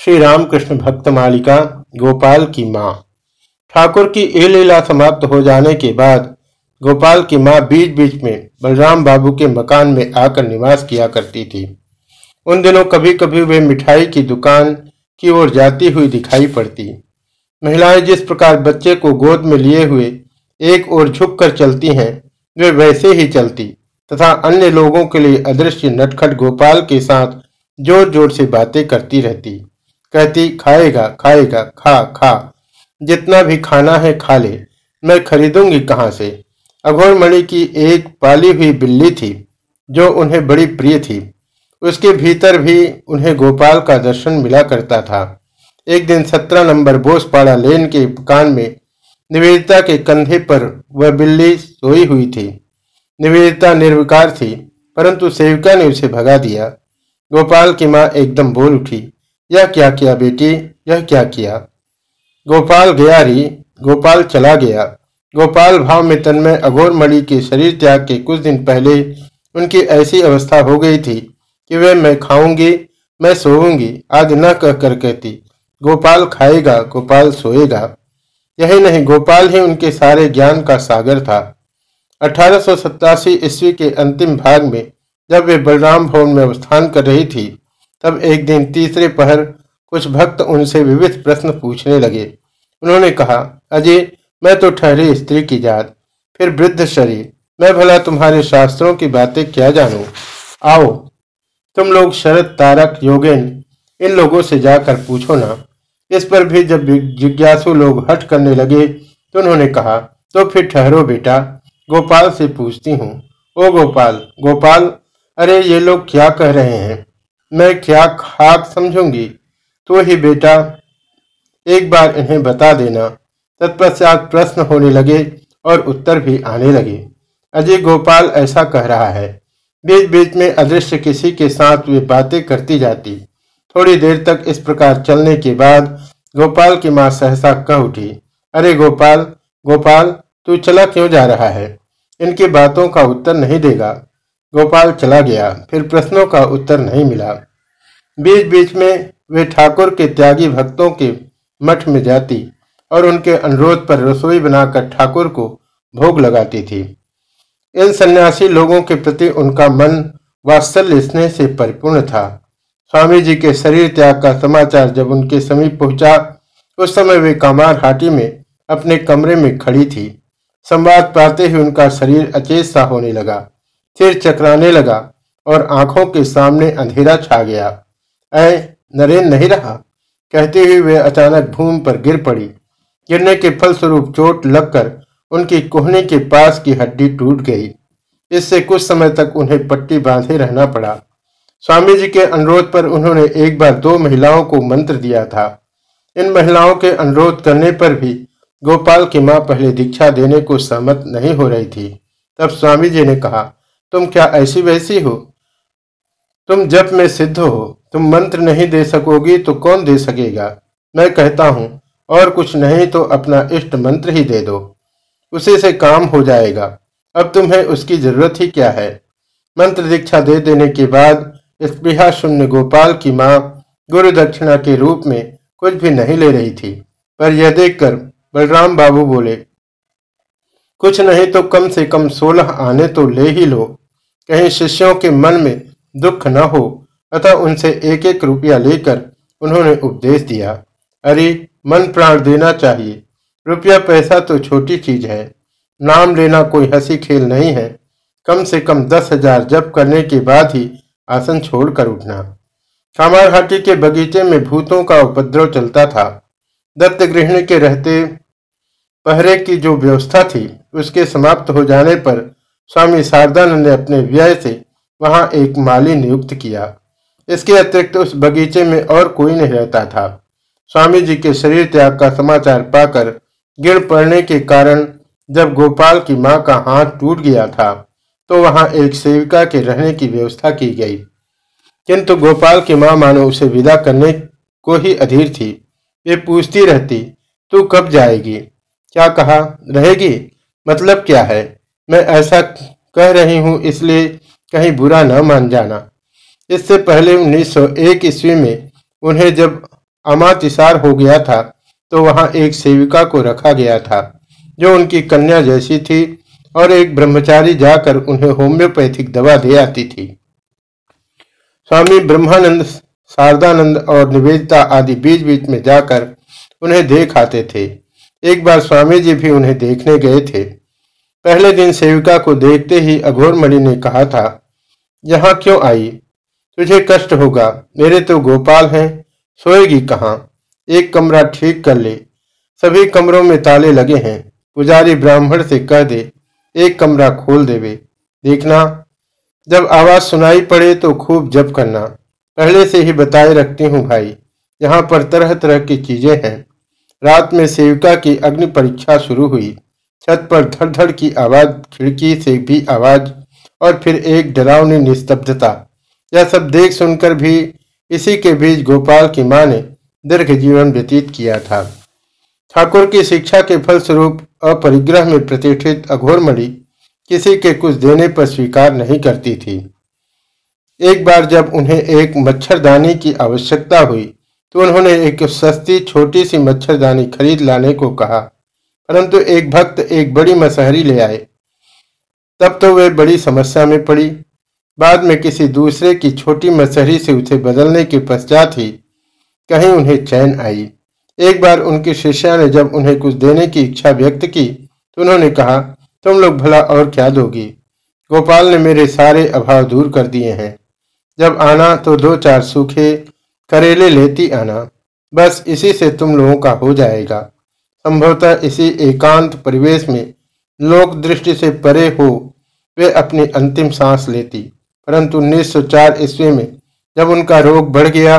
श्री रामकृष्ण भक्त मालिका गोपाल की माँ। ठाकुर की ए लीला समाप्त हो जाने के बाद गोपाल की माँ बीच बीच में बलराम बाबू के मकान में आकर निवास किया करती थी। उन दिनों कभी कभी वे मिठाई की दुकान की ओर जाती हुई दिखाई पड़ती। महिलाएँ जिस प्रकार बच्चे को गोद में लिए हुए एक ओर झुककर चलती हैं, वे वैसे ही चलती, तथा अन्य लोगों के लिए अदृश्य नटखट गोपाल के साथ ज़ोर ज़ोर से बातें करती रहती। कहती, खाएगा खाएगा, खा खा। जितना भी खाना है खा ले। मैं खरीदूँगी कहाँ से? अघोर मणि की एक पाली हुई बिल्ली थी, जो उन्हें बड़ी प्रिय थी। उसके भीतर भी उन्हें गोपाल का दर्शन मिला करता था। एक दिन सत्रह नंबर बोसपाड़ा लेन के कान में निवेदिता के कंधे पर वह बिल्ली सोई हुई थी। निवेदिता निर्विकार थी, परंतु सेविका ने उसे भगा दिया। गोपाल की माँ एकदम बोल उठी यह क्या किया बेटी? यह क्या किया? गोपाल गया री। गोपाल चला गया। गोपाल भाव में तन्मय अघोर मणि के शरीर त्याग के कुछ दिन पहले उनकी ऐसी अवस्था हो गई थी कि वे मैं खाऊँगी, मैं सोऊँगी आदि न कह कर कहती। गोपाल खाएगा, गोपाल सोएगा। यही नहीं, गोपाल ही उनके सारे ज्ञान का सागर था। अठारह सौ सतासी ईस्वी के अंतिम भाग में जब वे बलराम भवन में अवस्थान कर रही थी तब एक दिन तीसरे पहर कुछ भक्त उनसे विविध प्रश्न पूछने लगे। उन्होंने कहा, अजय, मैं तो ठहरी स्त्री की जात, फिर वृद्ध शरीर। मैं भला तुम्हारे शास्त्रों की बातें क्या जानू? आओ, तुम लोग शरद, तारक योगेन इन लोगों से जाकर पूछो ना। इस पर भी जब जिज्ञासु लोग हट करने लगे तो उन्होंने कहा तो फिर ठहरो बेटा, गोपाल से पूछती हूँ। ओ गोपाल गोपाल, अरे ये लोग क्या कह रहे हैं? मैं क्या खाक समझूँगी? तो ही बेटा, एक बार इन्हें बता देना। तत्पश्चात प्रश्न होने लगे और उत्तर भी आने लगे। अजय गोपाल ऐसा कह रहा है। बीच बीच में अदृश्य किसी के साथ वे बातें करती जाती। थोड़ी देर तक इस प्रकार चलने के बाद गोपाल की माँ सहसा कह उठी, अरे गोपाल गोपाल, तू चला क्यों जा रहा है? इनकी बातों का उत्तर नहीं देगा। गोपाल चला गया। फिर प्रश्नों का उत्तर नहीं मिला। बीच बीच में वे ठाकुर के त्यागी भक्तों के मठ में जाती और उनके अनुरोध पर रसोई बनाकर ठाकुर को भोग लगाती थी। इन सन्यासी लोगों के प्रति उनका मन वात्सल्य स्नेह से परिपूर्ण था। स्वामी जी के शरीर त्याग का समाचार जब उनके समीप पहुँचा, उस समय वे कामार हाटी में अपने कमरे में खड़ी थी। संवाद पाते ही उनका शरीर अचेत सा होने लगा। सिर चकराने लगा और आँखों के सामने अंधेरा छा गया। ऐ, नरेन नहीं रहा? कहते हुए वे अचानक भूमि पर गिर पड़ी। गिरने के फलस्वरूप चोट लगकर उनकी कोहनी के पास की हड्डी टूट गई। इससे कुछ समय तक उन्हें पट्टी बांधे रहना पड़ा। स्वामी जी के अनुरोध पर उन्होंने एक बार दो महिलाओं को मंत्र दिया था। इन महिलाओं के अनुरोध करने पर भी गोपाल की माँ पहले दीक्षा देने को सहमत नहीं हो रही थी। तब स्वामी जी ने कहा तुम क्या ऐसी वैसी हो? तुम जब में सिद्ध हो, तुम मंत्र नहीं दे सकोगी तो कौन दे सकेगा? मैं कहता हूँ, और कुछ नहीं तो अपना इष्ट मंत्र ही दे दो। उसी से काम हो जाएगा। अब तुम्हें उसकी ज़रूरत ही क्या है? मंत्र दीक्षा दे देने के बाद स्पृहा शून्य गोपाल की माँ गुरु दक्षिणा के रूप में कुछ भी नहीं ले रही थी। पर यह देखकर बलराम बाबू बोले, कुछ नहीं तो कम से कम सोलह आने तो ले ही लो। कहीं शिष्यों के मन में दुख न हो, अतः उनसे एक एक रुपया लेकर उन्होंने उपदेश दिया। अरे, मन प्राण देना चाहिए। रुपया पैसा तो छोटी चीज़ है। नाम लेना कोई हँसी खेल नहीं है। कम से कम दस हज़ार जप करने के बाद ही आसन छोड़कर उठना। कामारहाटी के बगीचे में भूतों का उपद्रव चलता था। दत्त गृहिणी के रहते पहरे की जो व्यवस्था थी, उसके समाप्त हो जाने पर स्वामी शारदानंद ने अपने व्यय से वहाँ एक माली नियुक्त किया। इसके अतिरिक्त उस बगीचे में और कोई नहीं रहता था। स्वामी जी के शरीर त्याग का समाचार पाकर गिर पड़ने के कारण जब गोपाल की माँ का हाथ टूट गया था तो वहाँ एक सेविका के रहने की व्यवस्था की गई। किंतु गोपाल की माँ मानो उसे विदा करने को ही अधीर थी। वे पूछती रहती, तू कब जाएगी? क्या कहा? रहेगी? मतलब क्या है? मैं ऐसा कह रही हूँ, इसलिए कहीं बुरा न मान जाना। इससे पहले 1901 ईस्वी में उन्हें जब अमातिसार हो गया था तो वहाँ एक सेविका को रखा गया था, जो उनकी कन्या जैसी थी और एक ब्रह्मचारी जाकर उन्हें होम्योपैथिक दवा दे आती थी। स्वामी ब्रह्मानंद, शारदानंद और निवेदिता आदि बीच बीच में जाकर उन्हें देख आते थे। एक बार स्वामी जी भी उन्हें देखने गए थे। पहले दिन सेविका को देखते ही अघोर मणि ने कहा था, यहाँ क्यों आई? तुझे कष्ट होगा। मेरे तो गोपाल हैं। सोएगी कहाँ? एक कमरा ठीक कर ले। सभी कमरों में ताले लगे हैं। पुजारी ब्राह्मण से कह दे, एक कमरा खोल देवे। देखना, जब आवाज़ सुनाई पड़े तो खूब जप करना। पहले से ही बताए रखती हूँ भाई, यहाँ पर तरह तरह की चीज़ें हैं। रात में सेविका की अग्नि परीक्षा शुरू हुई। छत पर धड़ धड़ की आवाज़, खिड़की से भी आवाज़, और फिर एक डरावनी निस्तब्धता। यह सब देख सुनकर भी इसी के बीच गोपाल की माँ ने दीर्घ जीवन व्यतीत किया था। ठाकुर की शिक्षा के फलस्वरूप अपरिग्रह में प्रतिष्ठित अघोरमणि किसी के कुछ देने पर स्वीकार नहीं करती थी। एक बार जब उन्हें एक मच्छरदानी की आवश्यकता हुई तो उन्होंने एक सस्ती छोटी सी मच्छरदानी खरीद लाने को कहा। परंतु एक भक्त एक बड़ी मसहरी ले आए। तब तो वे बड़ी समस्या में पड़ी। बाद में किसी दूसरे की छोटी मसहरी से उसे बदलने के पश्चात ही कहीं उन्हें चैन आई। एक बार उनकी शिष्या ने जब उन्हें कुछ देने की इच्छा व्यक्त की तो उन्होंने कहा, तुम लोग भला और क्या दोगी? गोपाल ने मेरे सारे अभाव दूर कर दिए हैं। जब आना तो दो चार सूखे करेले लेती आना। बस इसी से तुम लोगों का हो जाएगा। संभवतः इसी एकांत परिवेश में लोक दृष्टि से परे हो, वे अपनी अंतिम सांस लेती। परंतु उन्नीस सौ चार ईस्वी में जब उनका रोग बढ़ गया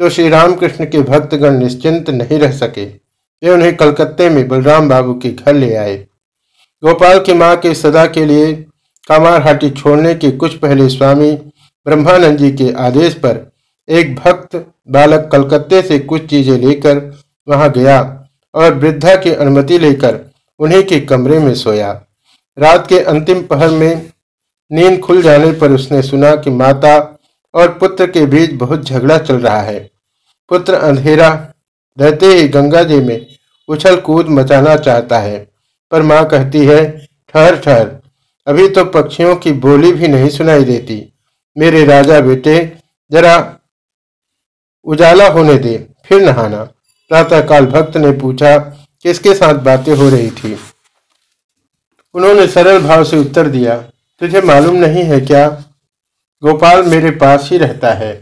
तो श्री रामकृष्ण के भक्तगण निश्चिंत नहीं रह सके। वे उन्हें कलकत्ते में बलराम बाबू के घर ले आए। गोपाल की माँ के सदा के लिए कामारहाटी छोड़ने के कुछ पहले स्वामी ब्रह्मानंद जी के आदेश पर एक भक्त बालक कलकत्ते से कुछ चीज़ें लेकर वहाँ गया। और वृद्धा की अनुमति लेकर उन्हीं के कमरे में सोया। रात के अंतिम पहर में नींद खुल जाने पर उसने सुना कि माता और पुत्र के बीच बहुत झगड़ा चल रहा है। पुत्र अंधेरा, रहते ही गंगा जी में उछल कूद मचाना चाहता है, पर माँ कहती है, ठहर ठहर। अभी तो पक्षियों की बोली भी नहीं सुनाई देती। मेरे राजा बेटे, जरा उजाला होने दे, फिर नहाना। प्रातःकाल भक्त ने पूछा, किसके साथ बातें हो रही थी? उन्होंने सरल भाव से उत्तर दिया, तुझे मालूम नहीं है क्या? गोपाल मेरे पास ही रहता है।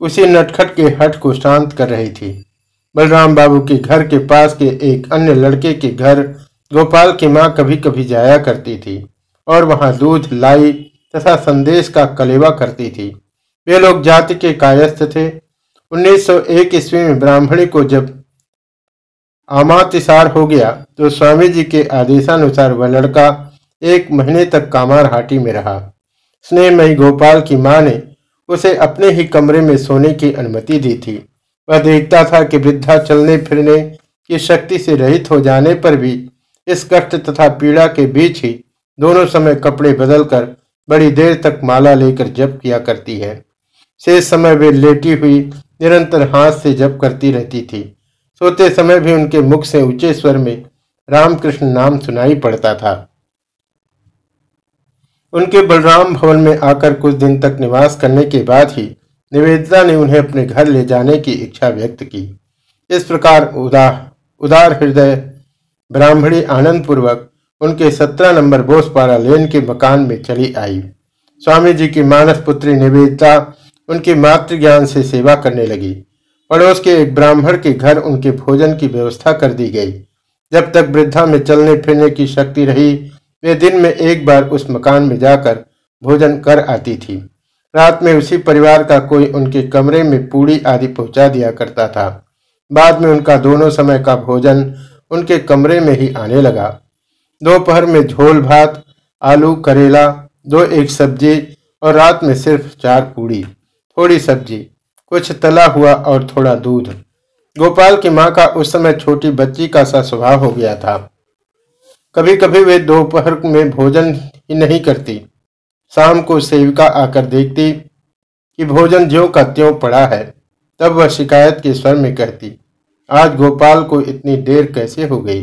उसी नटखट के हट को शांत कर रही थी। बलराम बाबू के घर के पास के एक अन्य लड़के के घर गोपाल की माँ कभी कभी जाया करती थी और वहाँ दूध, लाई तथा संदेश का कलेवा करती थी। वे लोग जाति के कायस्थ थे 1901 ईस्वी में ब्राह्मणी को जब आमातिसार हो गया तो स्वामी जी के आदेशानुसार वह लड़का एक महीने तक कामार हाटी में रहा। स्नेहमयी गोपाल की माँ ने उसे अपने ही कमरे में सोने की अनुमति दी थी। वह देखता था कि वृद्धा चलने फिरने की शक्ति से रहित हो जाने पर भी इस कष्ट तथा पीड़ा के बीच ही दोनों समय कपड़े बदलकर बड़ी देर तक माला लेकर जप किया करती है। शेष समय वे लेटी हुई निरंतर हाथ से जप करती रहती थी। सोते समय भी उनके मुख से ऊँचे स्वर में रामकृष्ण नाम सुनाई पड़ता था। उनके बलराम भवन में आकर कुछ दिन तक निवास करने के बाद ही निवेदिता ने उन्हें अपने घर ले जाने की इच्छा व्यक्त की। इस प्रकार उदार उदार हृदय, ब्राह्मणी आनंद पूर्वक उनके सत्रह नंबर बोसपारा लेन के मकान में चली आई। स्वामी जी की मानस पुत्री निवेदिता उनकी मातृ ज्ञान से सेवा करने लगी। पड़ोस के एक ब्राह्मण के घर उनके भोजन की व्यवस्था कर दी गई। जब तक वृद्धा में चलने फिरने की शक्ति रही, वे दिन में एक बार उस मकान में जाकर भोजन कर आती थी। रात में उसी परिवार का कोई उनके कमरे में पूड़ी आदि पहुँचा दिया करता था। बाद में उनका दोनों समय का भोजन उनके कमरे में ही आने लगा। दोपहर में झोल भात, आलू, करेला, दो एक सब्ज़ी और रात में सिर्फ़ चार पूड़ी। थोड़ी सब्ज़ी, कुछ तला हुआ और थोड़ा दूध। गोपाल की माँ का उस समय छोटी बच्ची का सा स्वभाव हो गया था। कभी कभी वे दोपहर में भोजन ही नहीं करती। शाम को सेविका आकर देखती कि भोजन ज्यो का त्यों पड़ा है, तब वह शिकायत के स्वर में कहती, आज गोपाल को इतनी देर कैसे हो गई?